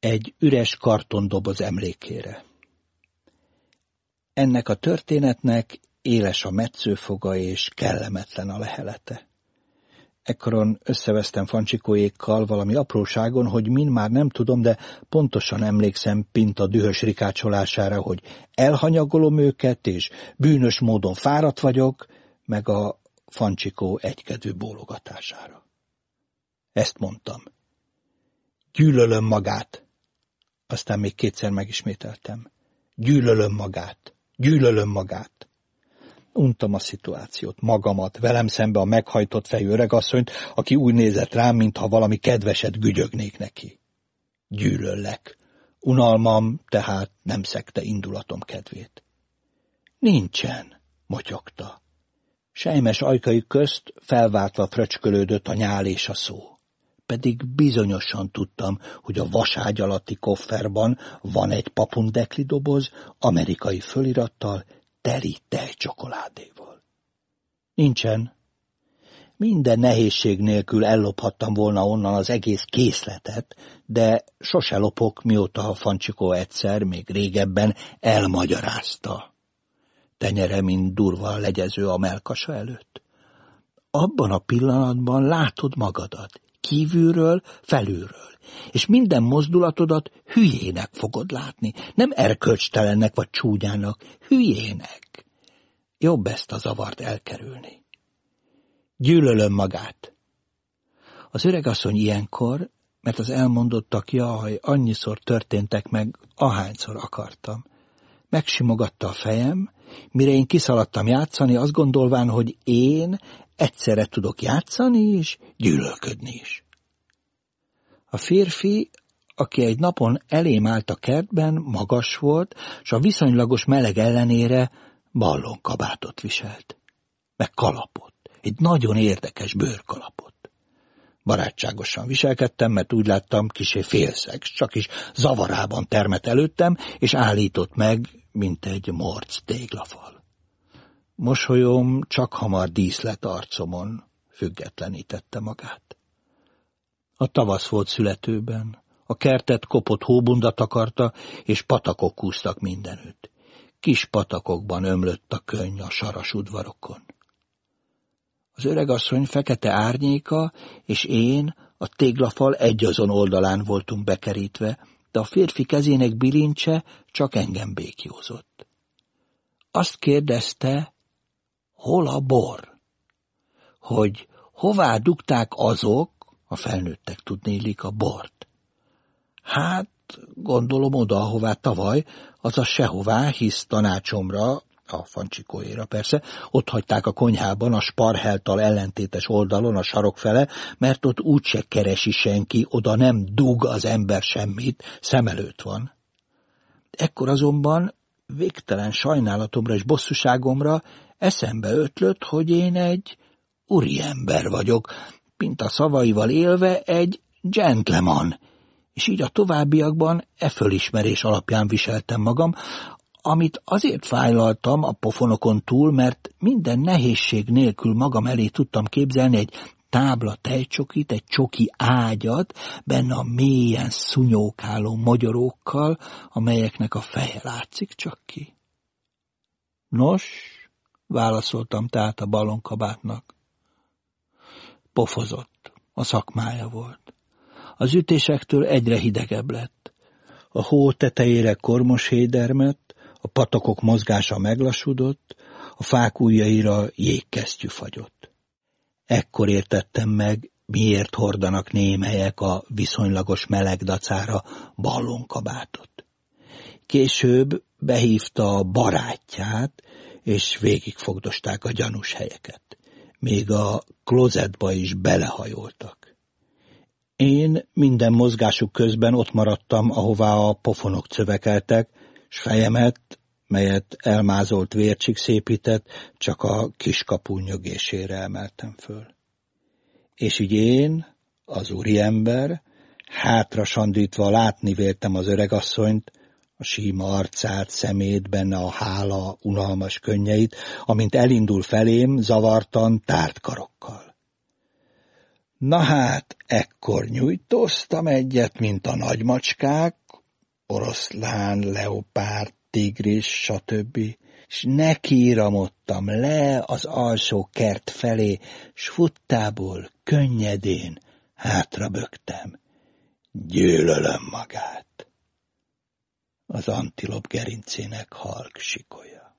Egy üres kartondoboz emlékére. Ennek a történetnek éles a metszőfoga és kellemetlen a lehelete. Ekkoron összevesztem Fancsikóékkal valami apróságon, hogy min már nem tudom, de pontosan emlékszem Pinta dühös rikácsolására, hogy elhanyagolom őket, és bűnös módon fáradt vagyok, meg a Fancsikó egykedvű bólogatására. Ezt mondtam. Gyűlölöm magát. Aztán még kétszer megismételtem. Gyűlölöm magát. Gyűlölöm magát. Untam a szituációt, magamat, velem szembe a meghajtott fejű öregasszonyt, aki úgy nézett rám, mintha valami kedveset gügyögnék neki. Gyűlöllek. Unalmam tehát nem szekte indulatom kedvét. Nincsen, motyogta. Sejmes ajkai közt felváltva fröcskölődött a nyál és a szó. Pedig bizonyosan tudtam, hogy a vaságy alatti kofferban van egy papundekli doboz, amerikai fölirattal, teli tejcsokoládéval. Nincsen. Minden nehézség nélkül ellophattam volna onnan az egész készletet, de sose lopok, mióta a Fancsikó egyszer, még régebben elmagyarázta. Tenyere, mint durva legyező a melkasa előtt. Abban a pillanatban látod magadat, kívülről, felülről és minden mozdulatodat hülyének fogod látni, nem erkölcstelennek vagy csúnyának, hülyének. Jobb ezt a zavart elkerülni. Gyűlölöm magát. Az öregasszony ilyenkor, mert az elmondottak jaj, annyiszor történtek meg, ahányszor akartam. Megsimogatta a fejem, mire én kiszaladtam játszani, azt gondolván, hogy én egyszerre tudok játszani is, gyűlölködni is. A férfi, aki egy napon elém állt a kertben, magas volt, s a viszonylagos meleg ellenére ballonkabátot viselt. Meg kalapot, egy nagyon érdekes bőrkalapot. Barátságosan viselkedtem, mert úgy láttam, kisé félszex, csak is zavarában termet előttem, és állított meg, mint egy morc téglafal. Mosolyom csak hamar díszlet arcomon függetlenítette magát. A tavasz volt születőben. A kertet kopott hóbunda takarta, és patakok kúztak mindenütt. Kis patakokban ömlött a könny a saras udvarokon. Az öregasszony fekete árnyéka, és én a téglafal egyazon oldalán voltunk bekerítve, de a férfi kezének bilincse csak engem békjózott. Azt kérdezte, hol a bor? Hogy hová dugták azok, a felnőttek tudnélik a bort. Hát, gondolom oda, ahová tavaly, azaz sehová, hisz tanácsomra, a fancsikóéra persze, ott hagyták a konyhában a sparheltal ellentétes oldalon a sarok fele, mert ott úgyse keresi senki, oda nem dug az ember semmit, szem előtt van. Ekkor azonban végtelen sajnálatomra és bosszúságomra eszembe ötlött, hogy én egy úriember vagyok, mint a szavaival élve egy gentleman, és így a továbbiakban e fölismerés alapján viseltem magam, amit azért fájlaltam a pofonokon túl, mert minden nehézség nélkül magam elé tudtam képzelni egy tábla tejcsokit, egy csoki ágyat, benne a mélyen szunyókáló magyarókkal, amelyeknek a feje látszik csak ki. Nos, válaszoltam tehát a balonkabátnak. Pofozott. A szakmája volt. Az ütésektől egyre hidegebb lett. A hó tetejére kormos hédermet, a patakok mozgása meglassudott, a fák ujjaira jégkesztyű fagyott. Ekkor értettem meg, miért hordanak némelyek a viszonylagos meleg dacára ballonkabátot. Később behívta a barátját, és végigfogdosták a gyanús helyeket még a klozetba is belehajoltak. Én minden mozgásuk közben ott maradtam, ahová a pofonok cövekeltek, s fejemet, melyet elmázolt vércsik szépített, csak a kiskapu nyögésére emeltem föl. És így én, az úriember, hátra sandítva látni véltem az öregasszonyt, a síma arcát, szemét, benne a hála, unalmas könnyeit, amint elindul felém, zavartan, tárt karokkal. Na hát, ekkor nyújtóztam egyet, mint a nagymacskák, oroszlán, leopárd, tigris, stb. S nekiramodtam le az alsó kert felé, s futtából könnyedén hátra bögtem. Gyűlölöm magát. Az antilop gerincének halk sikolya.